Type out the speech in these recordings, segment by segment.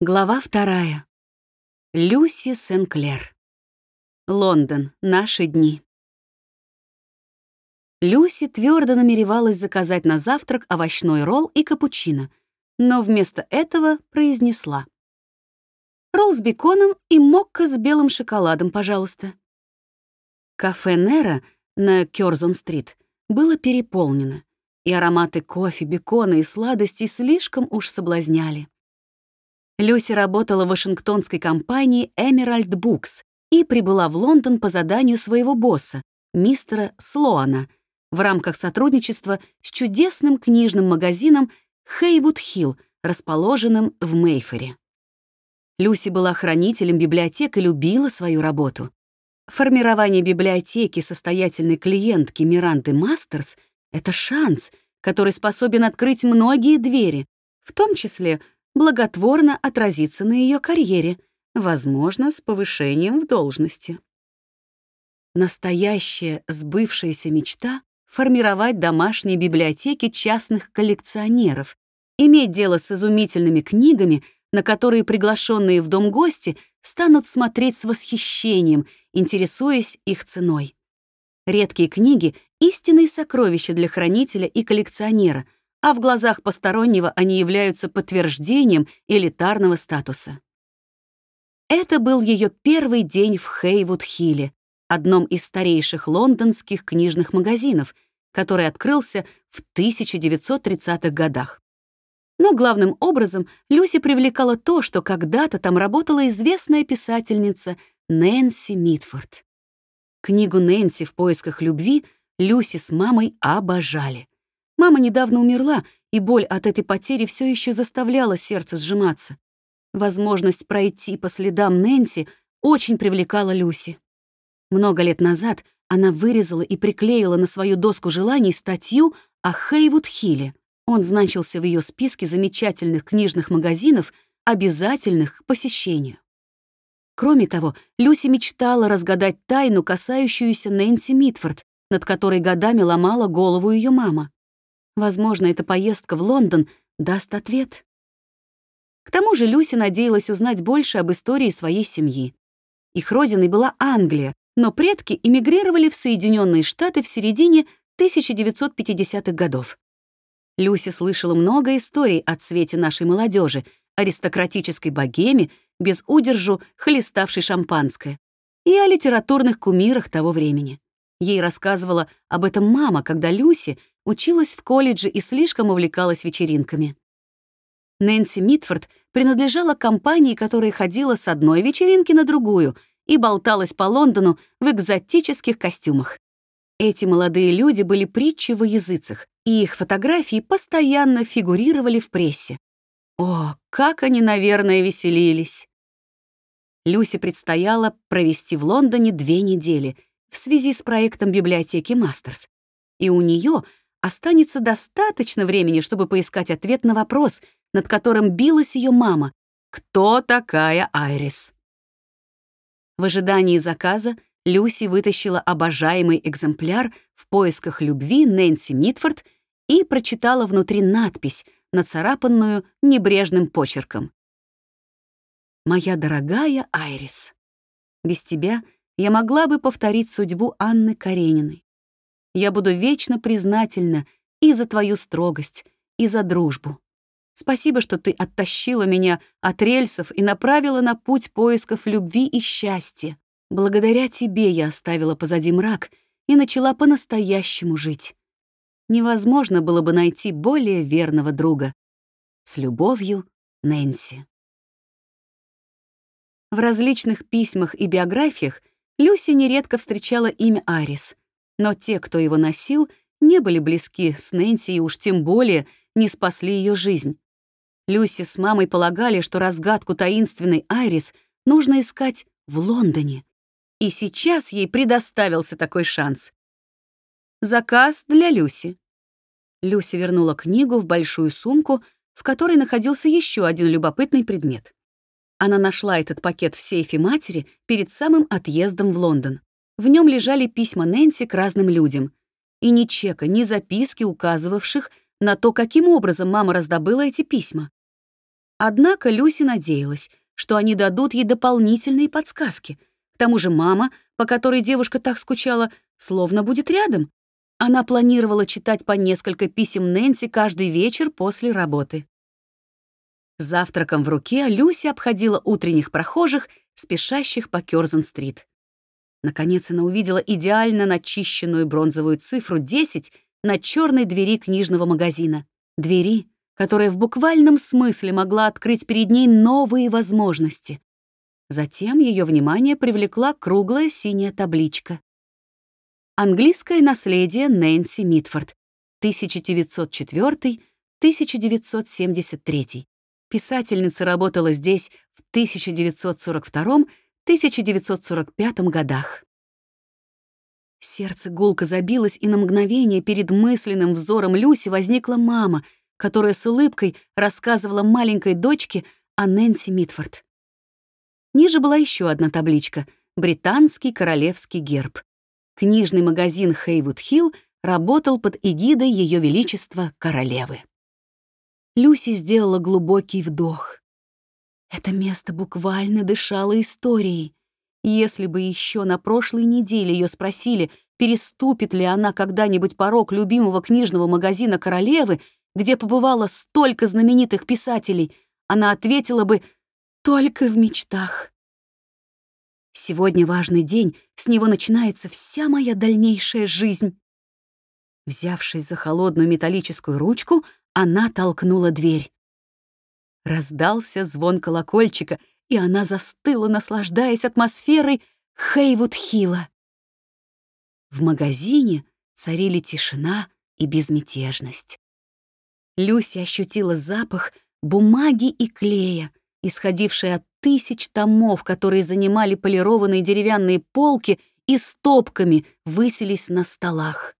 Глава вторая. Люси Сенклер. Лондон. Наши дни. Люси твердо намеревалась заказать на завтрак овощной ролл и капучино, но вместо этого произнесла. «Ролл с беконом и мокко с белым шоколадом, пожалуйста». Кафе Нера на Кёрзон-стрит было переполнено, и ароматы кофе, бекона и сладостей слишком уж соблазняли. Люси работала в вашингтонской компании Emerald Books и прибыла в Лондон по заданию своего босса, мистера Слоана, в рамках сотрудничества с чудесным книжным магазином Хейвуд Хилл, расположенным в Мейфере. Люси была хранителем библиотек и любила свою работу. Формирование библиотеки состоятельной клиентки Миранды Мастерс — это шанс, который способен открыть многие двери, в том числе — благотворно отразится на ее карьере, возможно, с повышением в должности. Настоящая сбывшаяся мечта — формировать домашние библиотеки частных коллекционеров, иметь дело с изумительными книгами, на которые приглашенные в дом гости станут смотреть с восхищением, интересуясь их ценой. Редкие книги — истинные сокровища для хранителя и коллекционера — а в глазах постороннего они являются подтверждением элитарного статуса. Это был ее первый день в Хейвуд-Хилле, одном из старейших лондонских книжных магазинов, который открылся в 1930-х годах. Но главным образом Люси привлекала то, что когда-то там работала известная писательница Нэнси Митфорд. Книгу «Нэнси в поисках любви» Люси с мамой обожали. Мама недавно умерла, и боль от этой потери все еще заставляла сердце сжиматься. Возможность пройти по следам Нэнси очень привлекала Люси. Много лет назад она вырезала и приклеила на свою доску желаний статью о Хейвуд-Хилле. Он значился в ее списке замечательных книжных магазинов, обязательных к посещению. Кроме того, Люси мечтала разгадать тайну, касающуюся Нэнси Митфорд, над которой годами ломала голову ее мама. Возможно, эта поездка в Лондон даст ответ. К тому же Люси надеялась узнать больше об истории своей семьи. Их родиной была Англия, но предки эмигрировали в Соединенные Штаты в середине 1950-х годов. Люси слышала много историй о цвете нашей молодежи, аристократической богеме, без удержу хлеставшей шампанское, и о литературных кумирах того времени. Ей рассказывала об этом мама, когда Люси училась в колледже и слишком увлекалась вечеринками. Нэнси Митфорд принадлежала компании, которая ходила с одной вечеринки на другую и болталась по Лондону в экзотических костюмах. Эти молодые люди были притчи во языцах, и их фотографии постоянно фигурировали в прессе. О, как они, наверное, веселились! Люси предстояло провести в Лондоне две недели в связи с проектом библиотеки Мастерс, и у нее останется достаточно времени, чтобы поискать ответ на вопрос, над которым билась ее мама. Кто такая Айрис? В ожидании заказа Люси вытащила обожаемый экземпляр в поисках любви Нэнси Митфорд и прочитала внутри надпись, нацарапанную небрежным почерком. «Моя дорогая Айрис, без тебя я могла бы повторить судьбу Анны Карениной. Я буду вечно признательна и за твою строгость, и за дружбу. Спасибо, что ты оттащила меня от рельсов и направила на путь поисков любви и счастья. Благодаря тебе я оставила позади мрак и начала по-настоящему жить. Невозможно было бы найти более верного друга. С любовью, Нэнси. В различных письмах и биографиях Люси нередко встречала имя Арис — но те, кто его носил, не были близки с Нэнси и уж тем более не спасли ее жизнь. Люси с мамой полагали, что разгадку таинственной Айрис нужно искать в Лондоне. И сейчас ей предоставился такой шанс. Заказ для Люси. Люси вернула книгу в большую сумку, в которой находился еще один любопытный предмет. Она нашла этот пакет в сейфе матери перед самым отъездом в Лондон. В нем лежали письма Нэнси к разным людям. И ни чека, ни записки, указывавших на то, каким образом мама раздобыла эти письма. Однако Люси надеялась, что они дадут ей дополнительные подсказки. К тому же мама, по которой девушка так скучала, словно будет рядом. Она планировала читать по несколько писем Нэнси каждый вечер после работы. Завтраком в руке Люси обходила утренних прохожих, спешащих по Кёрзен-стрит. Наконец она увидела идеально начищенную бронзовую цифру 10 на черной двери книжного магазина. Двери, которая в буквальном смысле могла открыть перед ней новые возможности. Затем ее внимание привлекла круглая синяя табличка. Английское наследие Нэнси Митфорд, 1904-1973. Писательница работала здесь в 1942-1945 годах. Сердце гулко забилось, и на мгновение перед мысленным взором Люси возникла мама, которая с улыбкой рассказывала маленькой дочке о Нэнси Митфорд. Ниже была еще одна табличка — «Британский королевский герб». Книжный магазин Хейвуд Хилл работал под эгидой Ее Величества Королевы. Люси сделала глубокий вдох. Это место буквально дышало историей. Если бы еще на прошлой неделе ее спросили, переступит ли она когда-нибудь порог любимого книжного магазина королевы, где побывало столько знаменитых писателей, она ответила бы «только в мечтах». Сегодня важный день, с него начинается вся моя дальнейшая жизнь. Взявшись за холодную металлическую ручку, она толкнула дверь. Раздался звон колокольчика, и она застыла, наслаждаясь атмосферой Хейвуд-Хилла. В магазине царили тишина и безмятежность. Люси ощутила запах бумаги и клея, исходивший от тысяч томов, которые занимали полированные деревянные полки и стопками высились на столах.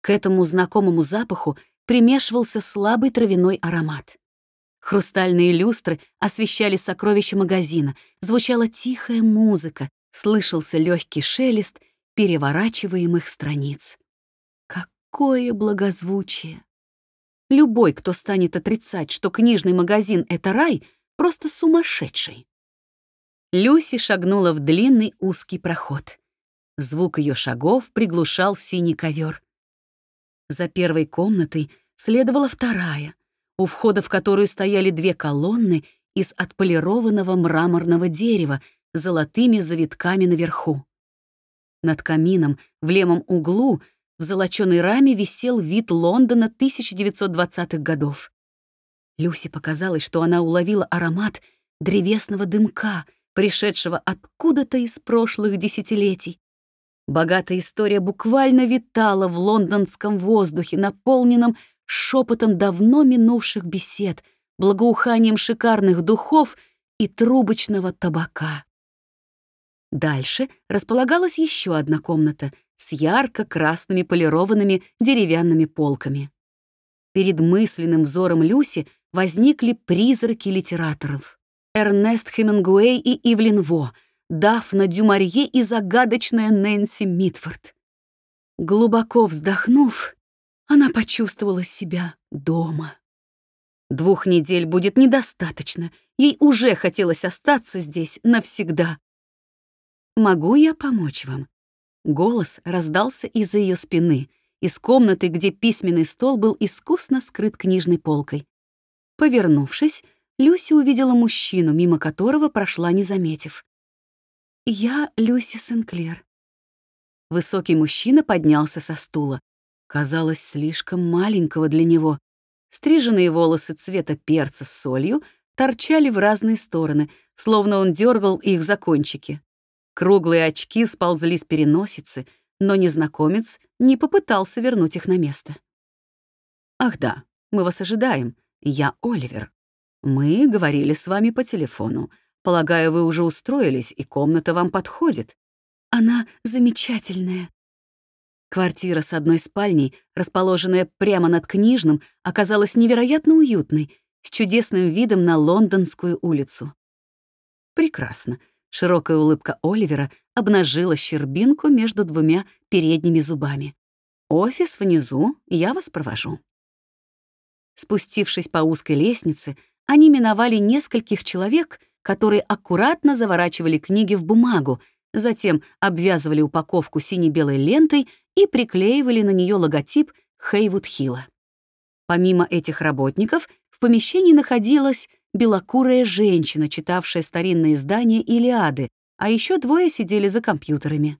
К этому знакомому запаху примешивался слабый травяной аромат. Хрустальные люстры освещали сокровища магазина, звучала тихая музыка, слышался легкий шелест переворачиваемых страниц. Какое благозвучие! Любой, кто станет отрицать, что книжный магазин — это рай, просто сумасшедший. Люси шагнула в длинный узкий проход. Звук ее шагов приглушал синий ковер. За первой комнатой следовала вторая — у входа в которую стояли две колонны из отполированного мраморного дерева с золотыми завитками наверху. Над камином в левом углу в золоченой раме висел вид Лондона 1920-х годов. Люси показалось, что она уловила аромат древесного дымка, пришедшего откуда-то из прошлых десятилетий. Богатая история буквально витала в лондонском воздухе, наполненном шепотом давно минувших бесед, благоуханием шикарных духов и трубочного табака. Дальше располагалась еще одна комната с ярко-красными полированными деревянными полками. Перед мысленным взором Люси возникли призраки литераторов. Эрнест Хемингуэй и Ивлин Во, Дафна Дюмарье и загадочная Нэнси Митфорд. Глубоко вздохнув, она почувствовала себя дома. Двух недель будет недостаточно. Ей уже хотелось остаться здесь навсегда. «Могу я помочь вам?» Голос раздался из-за ее спины, из комнаты, где письменный стол был искусно скрыт книжной полкой. Повернувшись, Люси увидела мужчину, мимо которого прошла, не заметив. «Я Люси Сенклер». Высокий мужчина поднялся со стула казалось слишком маленького для него. Стриженные волосы цвета перца с солью торчали в разные стороны, словно он дергал их за кончики. Круглые очки сползли с переносицы, но незнакомец не попытался вернуть их на место. «Ах да, мы вас ожидаем. Я Оливер. Мы говорили с вами по телефону. Полагаю, вы уже устроились, и комната вам подходит. Она замечательная», Квартира с одной спальней, расположенная прямо над книжным, оказалась невероятно уютной, с чудесным видом на Лондонскую улицу. Прекрасно. Широкая улыбка Оливера обнажила щербинку между двумя передними зубами. «Офис внизу, я вас провожу». Спустившись по узкой лестнице, они миновали нескольких человек, которые аккуратно заворачивали книги в бумагу, затем обвязывали упаковку сине-белой лентой и приклеивали на нее логотип Хейвуд Хилла. Помимо этих работников, в помещении находилась белокурая женщина, читавшая старинные издания «Илиады», а еще двое сидели за компьютерами.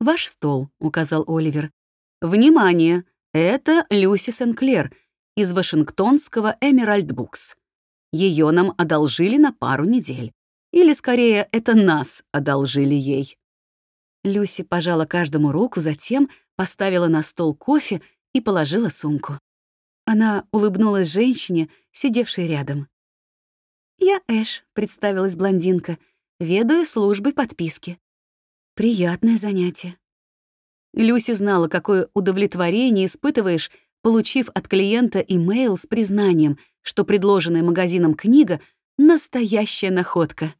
«Ваш стол», — указал Оливер. «Внимание! Это Люси Сенклер из Вашингтонского Эмеральд Букс. Ее нам одолжили на пару недель. Или, скорее, это нас одолжили ей». Люси пожала каждому руку, затем поставила на стол кофе и положила сумку. Она улыбнулась женщине, сидевшей рядом. «Я Эш», — представилась блондинка, — «ведаю службой подписки». Приятное занятие. Люси знала, какое удовлетворение испытываешь, получив от клиента имейл с признанием, что предложенная магазином книга — настоящая находка.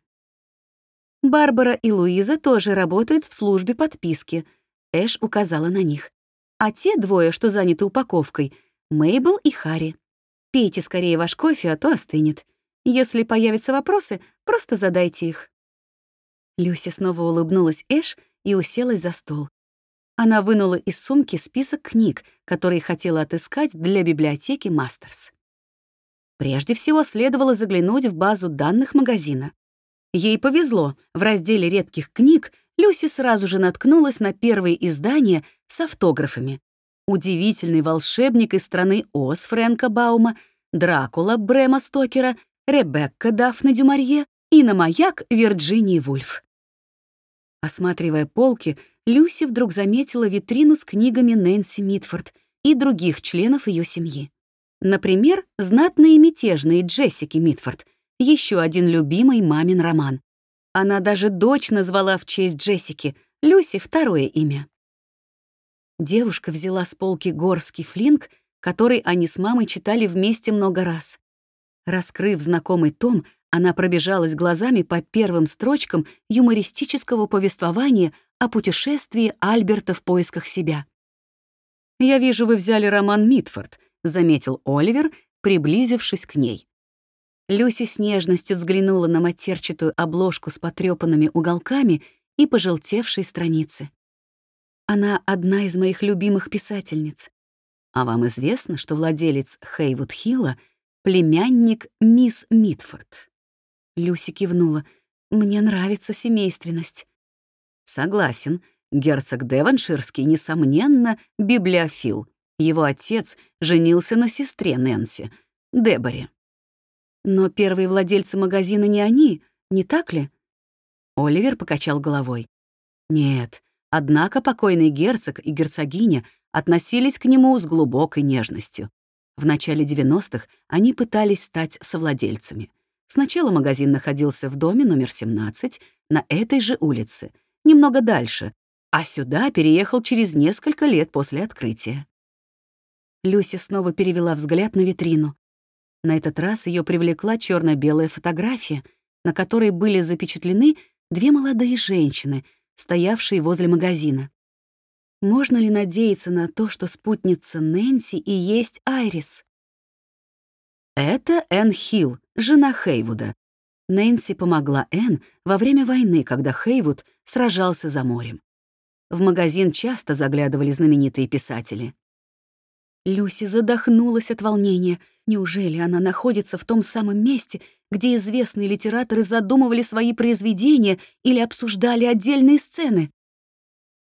Барбара и Луиза тоже работают в службе подписки. Эш указала на них. А те двое, что заняты упаковкой — Мейбл и Харри. Пейте скорее ваш кофе, а то остынет. Если появятся вопросы, просто задайте их. Люся снова улыбнулась Эш и уселась за стол. Она вынула из сумки список книг, которые хотела отыскать для библиотеки Мастерс. Прежде всего следовало заглянуть в базу данных магазина. Ей повезло, в разделе редких книг Люси сразу же наткнулась на первые издания с автографами. «Удивительный волшебник из страны Оз» Фрэнка Баума, «Дракула» Брема Стокера, «Ребекка» Дафны Дюмарье и на маяк Вирджинии Вульф. Осматривая полки, Люси вдруг заметила витрину с книгами Нэнси Митфорд и других членов ее семьи. Например, знатные мятежные Джессики Митфорд, еще один любимый мамин роман. Она даже дочь назвала в честь Джессики, Люси — второе имя. Девушка взяла с полки горский флинг, который они с мамой читали вместе много раз. Раскрыв знакомый том, она пробежалась глазами по первым строчкам юмористического повествования о путешествии Альберта в поисках себя. «Я вижу, вы взяли роман Митфорд», — заметил Оливер, приблизившись к ней. Люси с нежностью взглянула на матерчатую обложку с потрёпанными уголками и пожелтевшие страницы. Она одна из моих любимых писательниц. А вам известно, что владелец Хейвуд Хилла — племянник мисс Митфорд? Люси кивнула. «Мне нравится семейственность». «Согласен. Герцог Девонширский, несомненно, библиофил. Его отец женился на сестре Нэнси, Деборе». «Но первые владельцы магазина не они, не так ли?» Оливер покачал головой. «Нет, однако покойный герцог и герцогиня относились к нему с глубокой нежностью. В начале 90-х они пытались стать совладельцами. Сначала магазин находился в доме номер 17 на этой же улице, немного дальше, а сюда переехал через несколько лет после открытия. Люся снова перевела взгляд на витрину. На этот раз ее привлекла черно белая фотография, на которой были запечатлены две молодые женщины, стоявшие возле магазина. Можно ли надеяться на то, что спутница Нэнси и есть Айрис? Это Энн Хилл, жена Хейвуда. Нэнси помогла Энн во время войны, когда Хейвуд сражался за морем. В магазин часто заглядывали знаменитые писатели. Люси задохнулась от волнения. Неужели она находится в том самом месте, где известные литераторы задумывали свои произведения или обсуждали отдельные сцены?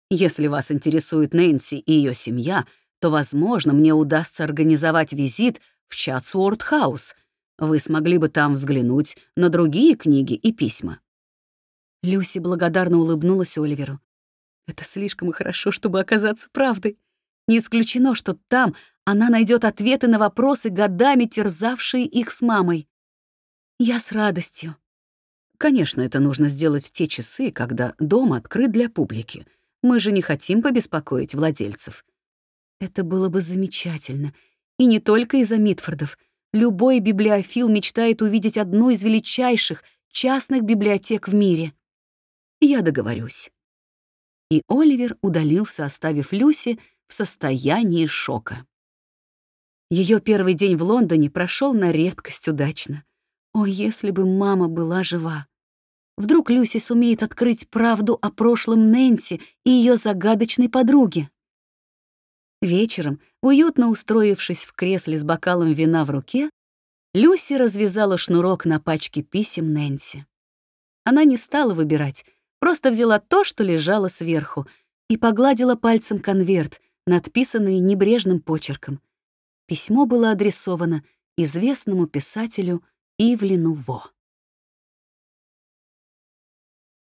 Если вас интересует Нэнси и ее семья, то, возможно, мне удастся организовать визит в Чатсуорт-хаус. Вы смогли бы там взглянуть на другие книги и письма». Люси благодарно улыбнулась Оливеру. «Это слишком хорошо, чтобы оказаться правдой. Не исключено, что там она найдет ответы на вопросы, годами терзавшие их с мамой. Я с радостью. Конечно, это нужно сделать в те часы, когда дом открыт для публики. Мы же не хотим побеспокоить владельцев. Это было бы замечательно, и не только из-за Митфордов. Любой библиофил мечтает увидеть одну из величайших частных библиотек в мире. Я договорюсь. И Оливер удалился, оставив Люси в состоянии шока. Ее первый день в Лондоне прошел на редкость удачно. О, если бы мама была жива! Вдруг Люси сумеет открыть правду о прошлом Нэнси и ее загадочной подруге. Вечером, уютно устроившись в кресле с бокалом вина в руке, Люси развязала шнурок на пачке писем Нэнси. Она не стала выбирать, просто взяла то, что лежало сверху, и погладила пальцем конверт, надписанный небрежным почерком. Письмо было адресовано известному писателю Ивлину Во.